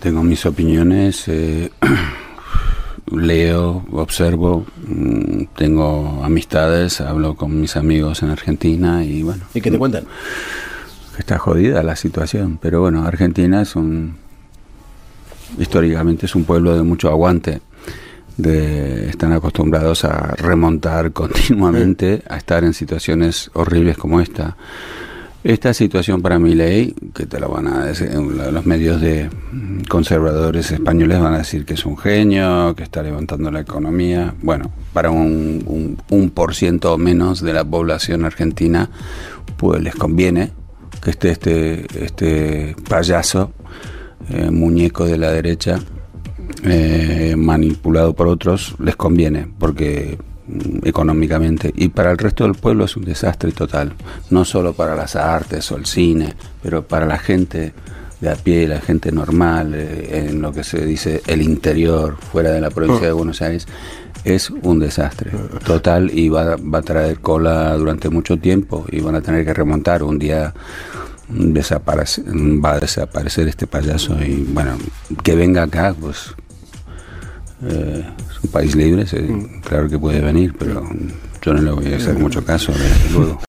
Tengo mis opiniones, eh, leo, observo, mm, tengo amistades, hablo con mis amigos en Argentina y bueno. ¿Y qué te cuentan? Que está jodida la situación, pero bueno, Argentina es un, históricamente es un pueblo de mucho aguante, de, están acostumbrados a remontar continuamente, a estar en situaciones horribles como esta. Esta situación para mi ley, que te lo van a decir, los medios de conservadores españoles van a decir que es un genio, que está levantando la economía. Bueno, para un, un, por ciento o menos de la población argentina, pues les conviene que esté este, este payaso, eh, muñeco de la derecha, eh, manipulado por otros, les conviene, porque económicamente y para el resto del pueblo es un desastre total, no solo para las artes o el cine, pero para la gente de a pie, la gente normal, eh, en lo que se dice el interior, fuera de la provincia de Buenos Aires, es un desastre total y va, va a traer cola durante mucho tiempo y van a tener que remontar. Un día desaparece, va a desaparecer este payaso y bueno, que venga acá, pues eh, es un país libre, mm. claro que puede venir, pero yo no le voy a hacer mucho caso, desde luego.